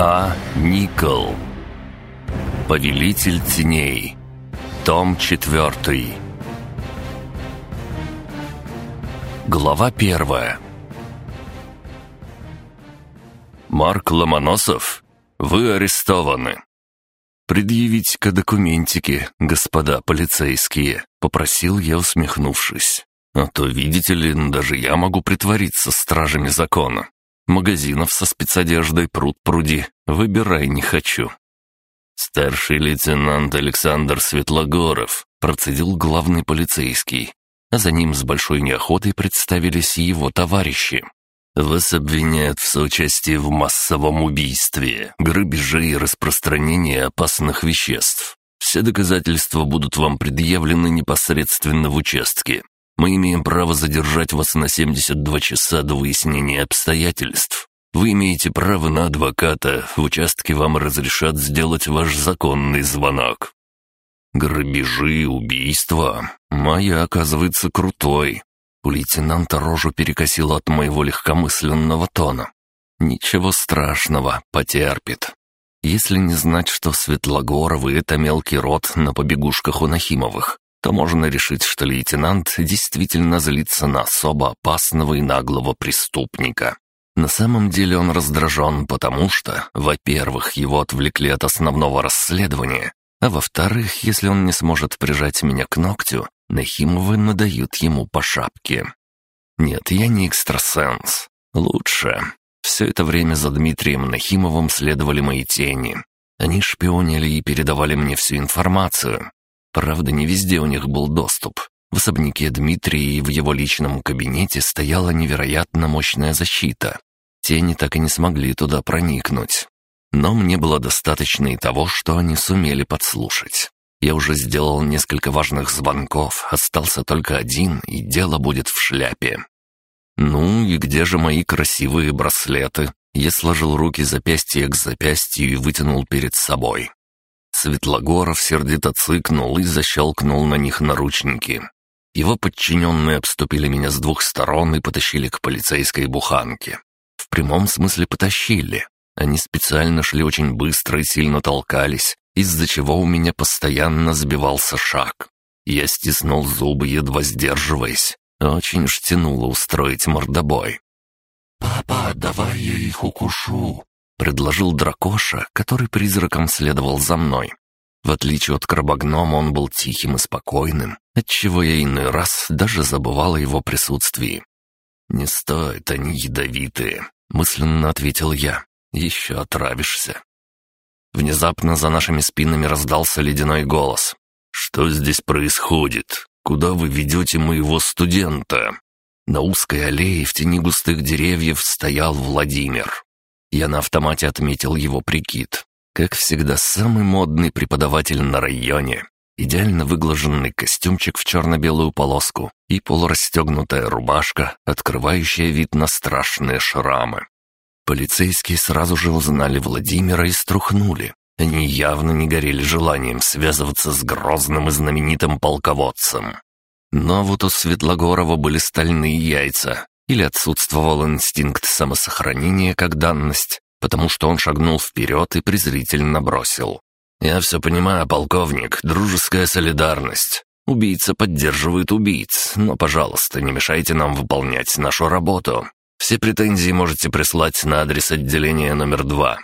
А. Никол. Повелитель теней. Том 4. Глава первая. Марк Ломоносов, вы арестованы. «Предъявить-ка документики, господа полицейские», — попросил я, усмехнувшись. «А то, видите ли, даже я могу притвориться стражами закона. Магазинов со спецодеждой пруд-пруди, выбирай не хочу». «Старший лейтенант Александр Светлогоров», — процедил главный полицейский, а за ним с большой неохотой представились его товарищи. Вас обвиняют в соучастии в массовом убийстве, грабеже и распространении опасных веществ. Все доказательства будут вам предъявлены непосредственно в участке. Мы имеем право задержать вас на 72 часа до выяснения обстоятельств. Вы имеете право на адвоката, в участке вам разрешат сделать ваш законный звонок. Грабежи, убийства. Моя, оказывается, крутой. У лейтенанта рожу перекосило от моего легкомысленного тона. Ничего страшного, потерпит. Если не знать, что Светлогоровы — это мелкий род на побегушках у Нахимовых, то можно решить, что лейтенант действительно злится на особо опасного и наглого преступника. На самом деле он раздражен, потому что, во-первых, его отвлекли от основного расследования, а во-вторых, если он не сможет прижать меня к ногтю, Нахимовы надают ему по шапке. Нет, я не экстрасенс. Лучше. Все это время за Дмитрием Нахимовым следовали мои тени. Они шпионили и передавали мне всю информацию. Правда, не везде у них был доступ. В особняке Дмитрия и в его личном кабинете стояла невероятно мощная защита. Тени так и не смогли туда проникнуть. Но мне было достаточно и того, что они сумели подслушать. Я уже сделал несколько важных звонков, остался только один, и дело будет в шляпе. Ну и где же мои красивые браслеты? Я сложил руки запястья к запястью и вытянул перед собой. Светлогоров сердито цыкнул и защелкнул на них наручники. Его подчиненные обступили меня с двух сторон и потащили к полицейской буханке. В прямом смысле потащили. Они специально шли очень быстро и сильно толкались, из-за чего у меня постоянно сбивался шаг. Я стиснул зубы, едва сдерживаясь. Очень уж тянуло устроить мордобой. «Папа, давай я их укушу», — предложил дракоша, который призраком следовал за мной. В отличие от крабогнома, он был тихим и спокойным, отчего я иной раз даже забывал о его присутствии. «Не стоит, они ядовитые», — мысленно ответил я. Еще отравишься». Внезапно за нашими спинами раздался ледяной голос. «Что здесь происходит? Куда вы ведете моего студента?» На узкой аллее в тени густых деревьев стоял Владимир. Я на автомате отметил его прикид. Как всегда, самый модный преподаватель на районе. Идеально выглаженный костюмчик в черно-белую полоску и полурастегнутая рубашка, открывающая вид на страшные шрамы. Полицейские сразу же узнали Владимира и струхнули. Они явно не горели желанием связываться с грозным и знаменитым полководцем. Но вот у Светлогорова были стальные яйца, или отсутствовал инстинкт самосохранения как данность, потому что он шагнул вперед и презрительно бросил. «Я все понимаю, полковник, дружеская солидарность. Убийца поддерживает убийц, но, пожалуйста, не мешайте нам выполнять нашу работу. Все претензии можете прислать на адрес отделения номер два».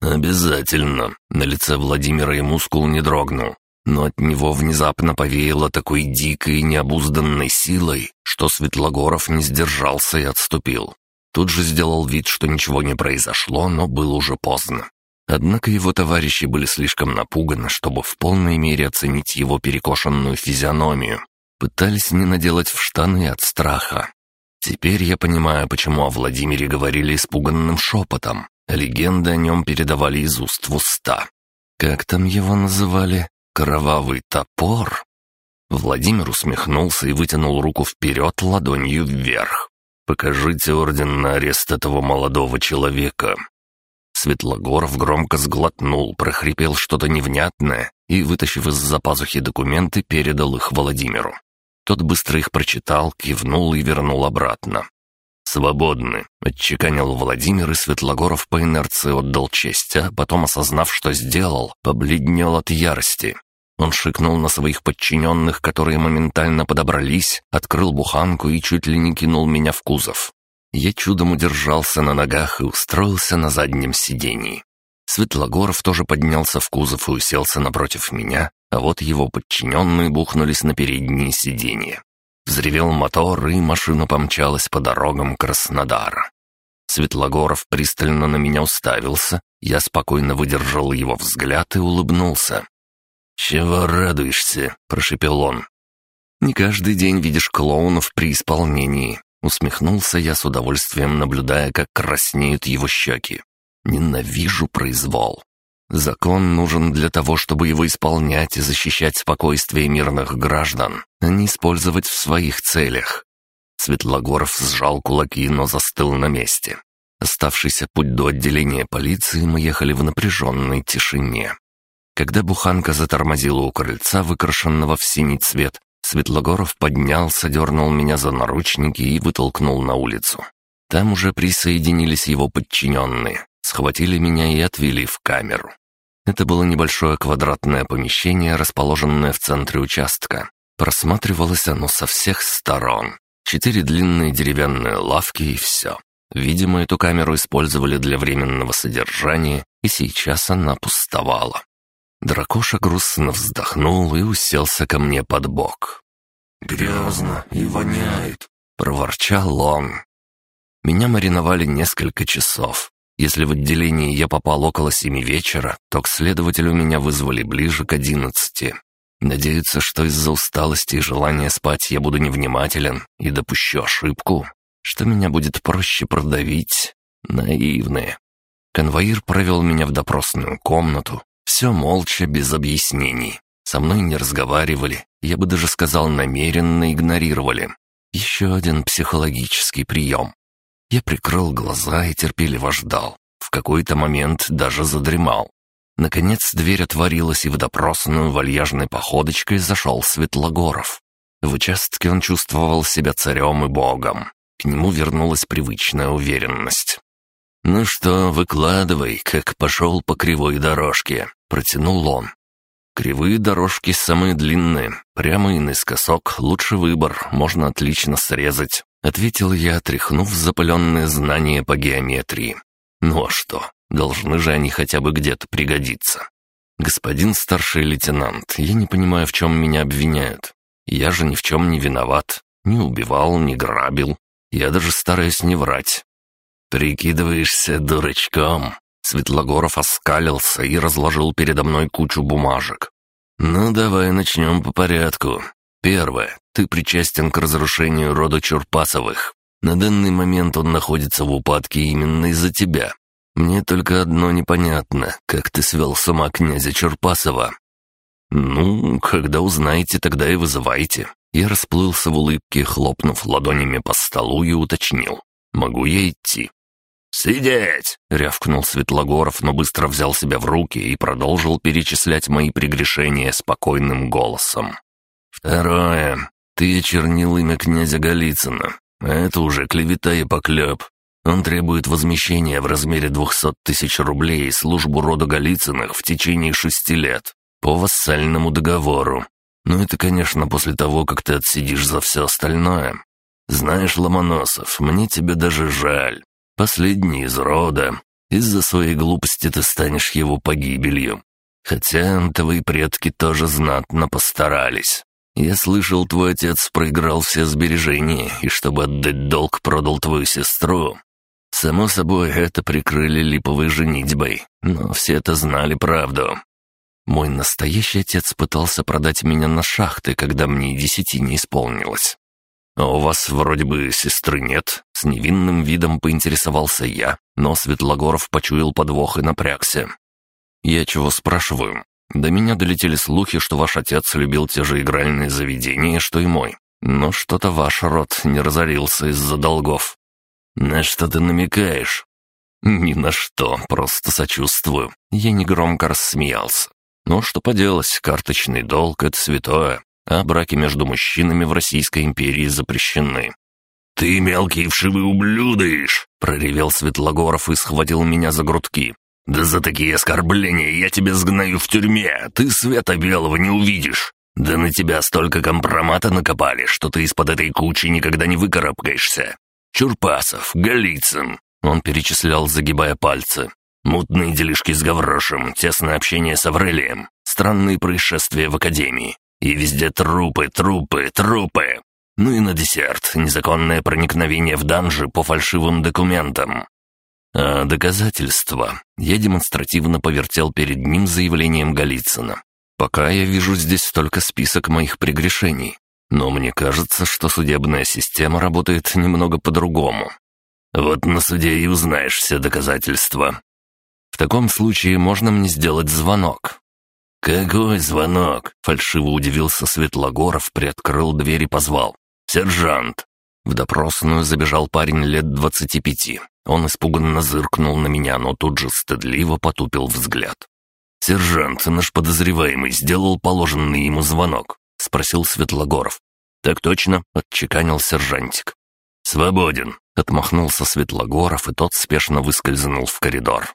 «Обязательно». На лице Владимира и мускул не дрогнул. Но от него внезапно повеяло такой дикой и необузданной силой, что Светлогоров не сдержался и отступил. Тут же сделал вид, что ничего не произошло, но было уже поздно. Однако его товарищи были слишком напуганы, чтобы в полной мере оценить его перекошенную физиономию. Пытались не наделать в штаны от страха. Теперь я понимаю, почему о Владимире говорили испуганным шепотом. Легенды о нем передавали из уст в уста. Как там его называли? Кровавый топор? Владимир усмехнулся и вытянул руку вперед ладонью вверх. «Покажите орден на арест этого молодого человека». Светлогоров громко сглотнул, прохрипел что-то невнятное и, вытащив из-за пазухи документы, передал их Владимиру. Тот быстро их прочитал, кивнул и вернул обратно. «Свободны», — отчеканил Владимир, и Светлогоров по инерции отдал честь, а потом, осознав, что сделал, побледнел от ярости. Он шикнул на своих подчиненных, которые моментально подобрались, открыл буханку и чуть ли не кинул меня в кузов. Я чудом удержался на ногах и устроился на заднем сидении. Светлогоров тоже поднялся в кузов и уселся напротив меня, а вот его подчиненные бухнулись на передние сиденья. Взревел мотор, и машина помчалась по дорогам Краснодара. Светлогоров пристально на меня уставился, я спокойно выдержал его взгляд и улыбнулся. «Чего радуешься?» — прошепел он. «Не каждый день видишь клоунов при исполнении», — усмехнулся я с удовольствием, наблюдая, как краснеют его щеки. «Ненавижу произвол. Закон нужен для того, чтобы его исполнять и защищать спокойствие мирных граждан, а не использовать в своих целях». Светлогоров сжал кулаки, но застыл на месте. Оставшийся путь до отделения полиции мы ехали в напряженной тишине. Когда буханка затормозила у крыльца, выкрашенного в синий цвет, Светлогоров поднялся, дернул меня за наручники и вытолкнул на улицу. Там уже присоединились его подчиненные, схватили меня и отвели в камеру. Это было небольшое квадратное помещение, расположенное в центре участка. Просматривалось оно со всех сторон. Четыре длинные деревянные лавки и все. Видимо, эту камеру использовали для временного содержания, и сейчас она пустовала. Дракоша грустно вздохнул и уселся ко мне под бок. «Грязно и воняет», — проворчал он. Меня мариновали несколько часов. Если в отделении я попал около семи вечера, то к следователю меня вызвали ближе к одиннадцати. Надеются, что из-за усталости и желания спать я буду невнимателен и допущу ошибку, что меня будет проще продавить. Наивные. Конвоир провел меня в допросную комнату, все молча, без объяснений. Со мной не разговаривали, я бы даже сказал, намеренно игнорировали. Еще один психологический прием. Я прикрыл глаза и терпеливо ждал. В какой-то момент даже задремал. Наконец дверь отворилась, и в допросную вальяжной походочкой зашел Светлогоров. В участке он чувствовал себя царем и богом. К нему вернулась привычная уверенность. «Ну что, выкладывай, как пошел по кривой дорожке», — протянул он. «Кривые дорожки самые длинные, прямо и наискосок, лучший выбор, можно отлично срезать», — ответил я, отряхнув запыленные знания по геометрии. «Ну а что, должны же они хотя бы где-то пригодиться». «Господин старший лейтенант, я не понимаю, в чем меня обвиняют. Я же ни в чем не виноват. Не убивал, не грабил. Я даже стараюсь не врать. «Прикидываешься дурачком?» Светлогоров оскалился и разложил передо мной кучу бумажек. «Ну, давай начнем по порядку. Первое. Ты причастен к разрушению рода Чурпасовых. На данный момент он находится в упадке именно из-за тебя. Мне только одно непонятно, как ты свел с ума князя Чурпасова». «Ну, когда узнаете, тогда и вызывайте». Я расплылся в улыбке, хлопнув ладонями по столу и уточнил. «Могу я идти?» «Сидеть!» — рявкнул Светлогоров, но быстро взял себя в руки и продолжил перечислять мои прегрешения спокойным голосом. «Второе. Ты очернил имя князя Голицына. Это уже клевета и поклеп. Он требует возмещения в размере двухсот тысяч рублей службу рода Голицыных в течение шести лет по вассальному договору. Но это, конечно, после того, как ты отсидишь за все остальное. Знаешь, Ломоносов, мне тебя даже жаль. Последний из рода. Из-за своей глупости ты станешь его погибелью. Хотя твои предки тоже знатно постарались. Я слышал, твой отец проиграл все сбережения, и чтобы отдать долг, продал твою сестру. Само собой, это прикрыли липовой женитьбой, но все это знали правду. Мой настоящий отец пытался продать меня на шахты, когда мне десяти не исполнилось. «А у вас вроде бы сестры нет?» С невинным видом поинтересовался я, но Светлогоров почуял подвох и напрягся. «Я чего спрашиваю? До меня долетели слухи, что ваш отец любил те же игральные заведения, что и мой. Но что-то ваш род не разорился из-за долгов». «На что ты намекаешь?» «Ни на что, просто сочувствую». Я негромко рассмеялся. «Ну, что поделать, карточный долг — это святое а браки между мужчинами в Российской империи запрещены. «Ты мелкий вшивый ублюдыш!» — проревел Светлогоров и схватил меня за грудки. «Да за такие оскорбления я тебя сгною в тюрьме, ты света белого не увидишь. Да на тебя столько компромата накопали, что ты из-под этой кучи никогда не выкарабкаешься. Чурпасов, Голицын!» Он перечислял, загибая пальцы. «Мутные делишки с Гаврошем, тесное общение с Аврелием, странные происшествия в Академии. И везде трупы, трупы, трупы. Ну и на десерт незаконное проникновение в данжи по фальшивым документам. А доказательства я демонстративно повертел перед ним заявлением Голицына. Пока я вижу здесь только список моих прегрешений. Но мне кажется, что судебная система работает немного по-другому. Вот на суде и узнаешь все доказательства. В таком случае можно мне сделать звонок. «Какой звонок?» — фальшиво удивился Светлогоров, приоткрыл дверь и позвал. «Сержант!» В допросную забежал парень лет двадцати пяти. Он испуганно зыркнул на меня, но тут же стыдливо потупил взгляд. «Сержант, наш подозреваемый, сделал положенный ему звонок?» — спросил Светлогоров. «Так точно», — отчеканил сержантик. «Свободен», — отмахнулся Светлогоров, и тот спешно выскользнул в коридор.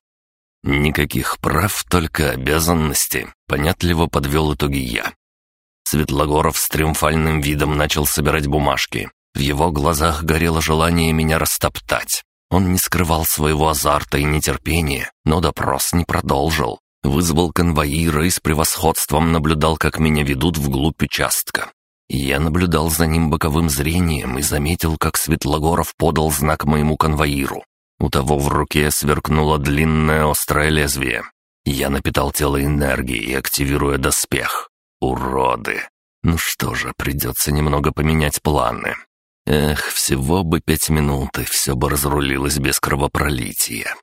«Никаких прав, только обязанности», — понятливо подвел итоги я. Светлогоров с триумфальным видом начал собирать бумажки. В его глазах горело желание меня растоптать. Он не скрывал своего азарта и нетерпения, но допрос не продолжил. Вызвал конвоира и с превосходством наблюдал, как меня ведут вглубь участка. Я наблюдал за ним боковым зрением и заметил, как Светлогоров подал знак моему конвоиру. У того в руке сверкнуло длинное острое лезвие. Я напитал тело энергией, активируя доспех. Уроды! Ну что же, придется немного поменять планы. Эх, всего бы пять минут, и все бы разрулилось без кровопролития.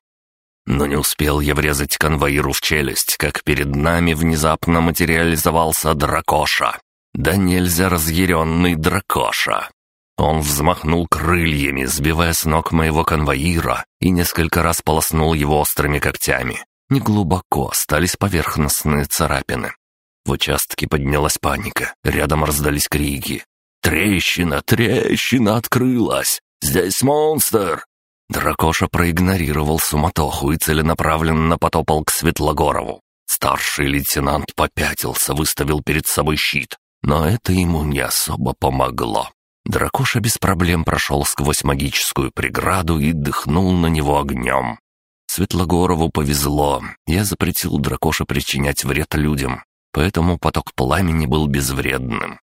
Но не успел я врезать конвоиру в челюсть, как перед нами внезапно материализовался дракоша. Да нельзя разъяренный дракоша. Он взмахнул крыльями, сбивая с ног моего конвоира, и несколько раз полоснул его острыми когтями. Неглубоко остались поверхностные царапины. В участке поднялась паника, рядом раздались крики. «Трещина, трещина открылась! Здесь монстр!» Дракоша проигнорировал суматоху и целенаправленно потопал к Светлогорову. Старший лейтенант попятился, выставил перед собой щит, но это ему не особо помогло. Дракоша без проблем прошел сквозь магическую преграду и дыхнул на него огнем. Светлогорову повезло, я запретил Дракоше причинять вред людям, поэтому поток пламени был безвредным.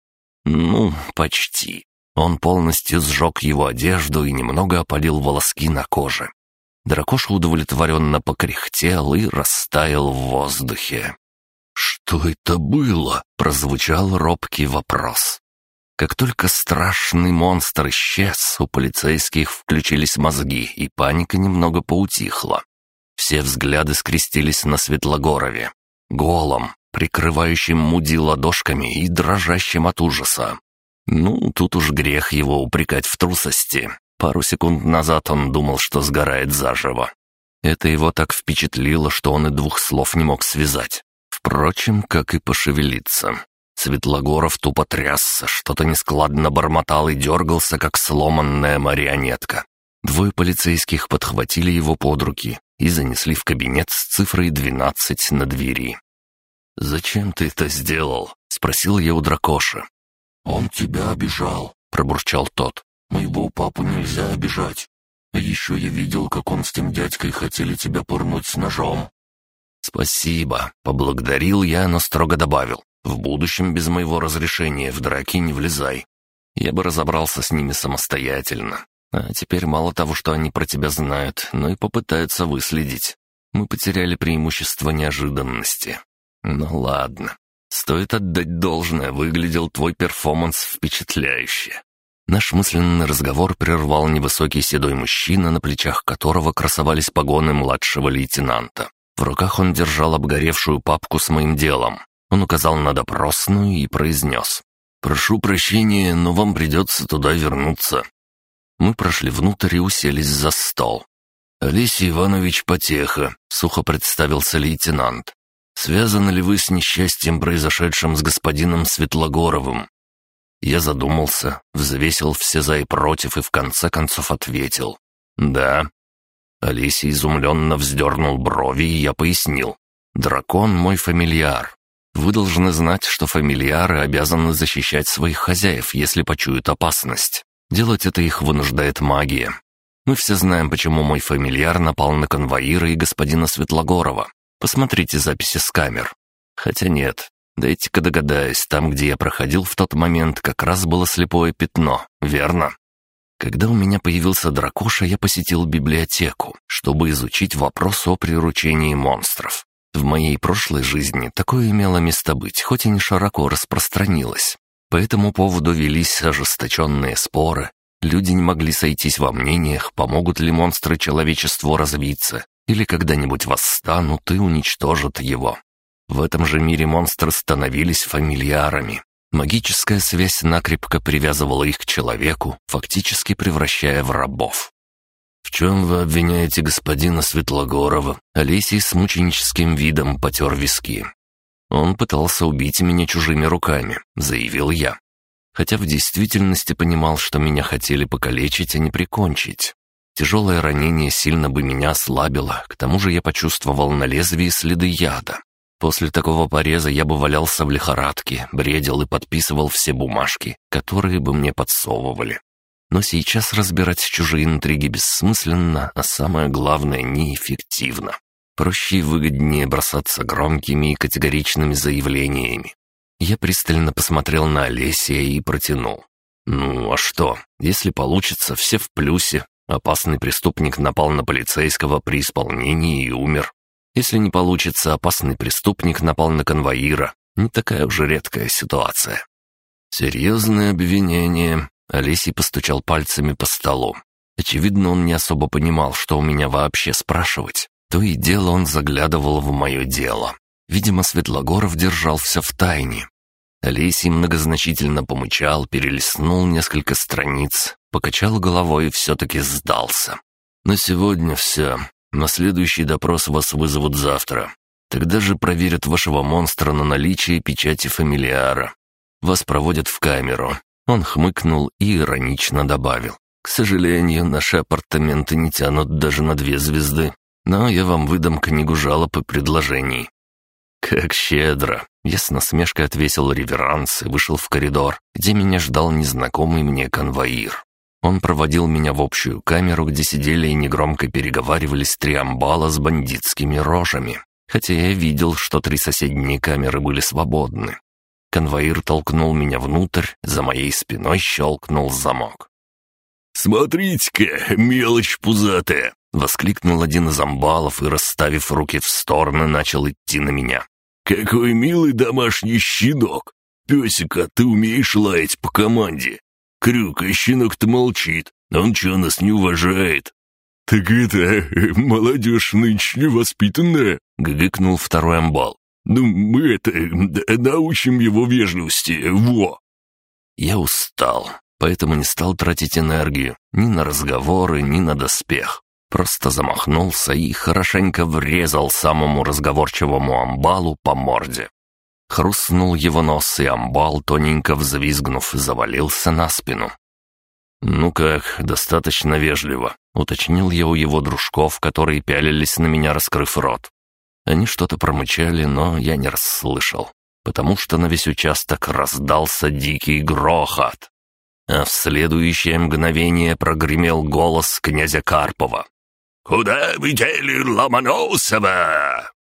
Ну, почти. Он полностью сжег его одежду и немного опалил волоски на коже. Дракоша удовлетворенно покряхтел и растаял в воздухе. «Что это было?» — прозвучал робкий вопрос. Как только страшный монстр исчез, у полицейских включились мозги, и паника немного поутихла. Все взгляды скрестились на Светлогорове. Голом, прикрывающим муди ладошками и дрожащим от ужаса. Ну, тут уж грех его упрекать в трусости. Пару секунд назад он думал, что сгорает заживо. Это его так впечатлило, что он и двух слов не мог связать. Впрочем, как и пошевелиться. Светлогоров тупо трясся, что-то нескладно бормотал и дергался, как сломанная марионетка. Двое полицейских подхватили его под руки и занесли в кабинет с цифрой 12 на двери. «Зачем ты это сделал?» — спросил я у дракоши. «Он тебя обижал», — пробурчал тот. «Моего папу нельзя обижать. А еще я видел, как он с тем дядькой хотели тебя пырнуть с ножом». «Спасибо», — поблагодарил я, но строго добавил. В будущем без моего разрешения в драки не влезай. Я бы разобрался с ними самостоятельно. А теперь мало того, что они про тебя знают, но и попытаются выследить. Мы потеряли преимущество неожиданности. Ну ладно. Стоит отдать должное, выглядел твой перформанс впечатляюще. Наш мысленный разговор прервал невысокий седой мужчина, на плечах которого красовались погоны младшего лейтенанта. В руках он держал обгоревшую папку с моим делом. Он указал на допросную и произнес. «Прошу прощения, но вам придется туда вернуться». Мы прошли внутрь и уселись за стол. «Олесий Иванович Потеха», — сухо представился лейтенант. «Связаны ли вы с несчастьем, произошедшим с господином Светлогоровым?» Я задумался, взвесил все за и против и в конце концов ответил. «Да». Олеся изумленно вздернул брови, и я пояснил. «Дракон мой фамильяр. Вы должны знать, что фамильяры обязаны защищать своих хозяев, если почуют опасность. Делать это их вынуждает магия. Мы все знаем, почему мой фамильяр напал на конвоира и господина Светлогорова. Посмотрите записи с камер. Хотя нет, дайте-ка догадаюсь, там, где я проходил в тот момент, как раз было слепое пятно, верно? Когда у меня появился дракоша, я посетил библиотеку, чтобы изучить вопрос о приручении монстров. В моей прошлой жизни такое имело место быть, хоть и не широко распространилось. По этому поводу велись ожесточенные споры, Люди не могли сойтись во мнениях, помогут ли монстры человечеству развиться, или когда-нибудь восстанут и уничтожат его. В этом же мире монстры становились фамильярами. Магическая связь накрепко привязывала их к человеку, фактически превращая в рабов. «В чем вы обвиняете господина Светлогорова?» Олесий с мученическим видом потер виски. «Он пытался убить меня чужими руками», — заявил я хотя в действительности понимал, что меня хотели покалечить, а не прикончить. Тяжелое ранение сильно бы меня ослабило, к тому же я почувствовал на лезвии следы яда. После такого пореза я бы валялся в лихорадке, бредил и подписывал все бумажки, которые бы мне подсовывали. Но сейчас разбирать чужие интриги бессмысленно, а самое главное — неэффективно. Проще и выгоднее бросаться громкими и категоричными заявлениями. Я пристально посмотрел на Олесия и протянул. «Ну, а что? Если получится, все в плюсе. Опасный преступник напал на полицейского при исполнении и умер. Если не получится, опасный преступник напал на конвоира. Не такая уже редкая ситуация». «Серьезное обвинение», — Олесий постучал пальцами по столу. Очевидно, он не особо понимал, что у меня вообще спрашивать. То и дело он заглядывал в мое дело. Видимо, Светлогоров держал все в тайне. Олесий многозначительно помычал, перелистнул несколько страниц, покачал головой и все-таки сдался. «На сегодня все. На следующий допрос вас вызовут завтра. Тогда же проверят вашего монстра на наличие печати фамилиара. Вас проводят в камеру». Он хмыкнул и иронично добавил. «К сожалению, наши апартаменты не тянут даже на две звезды, но я вам выдам книгу жалоб и предложений. «Как щедро!» Я с насмешкой отвесил реверанс и вышел в коридор, где меня ждал незнакомый мне конвоир. Он проводил меня в общую камеру, где сидели и негромко переговаривались три амбала с бандитскими рожами, хотя я видел, что три соседние камеры были свободны. Конвоир толкнул меня внутрь, за моей спиной щелкнул замок. «Смотрите-ка, мелочь пузатая!» — воскликнул один из амбалов и, расставив руки в стороны, начал идти на меня. «Какой милый домашний щенок! Песика, ты умеешь лаять по команде? Крюк, а щенок-то молчит, он что, нас не уважает?» «Так это, молодежь нынче невоспитанная», — гыкнул второй амбал. «Ну, мы это, научим его вежливости, во!» Я устал, поэтому не стал тратить энергию ни на разговоры, ни на доспех. Просто замахнулся и хорошенько врезал самому разговорчивому амбалу по морде. Хрустнул его нос, и амбал, тоненько взвизгнув, завалился на спину. «Ну как, достаточно вежливо», — уточнил я у его дружков, которые пялились на меня, раскрыв рот. Они что-то промычали, но я не расслышал, потому что на весь участок раздался дикий грохот. А в следующее мгновение прогремел голос князя Карпова. «Куда вы дели Ломоносова?»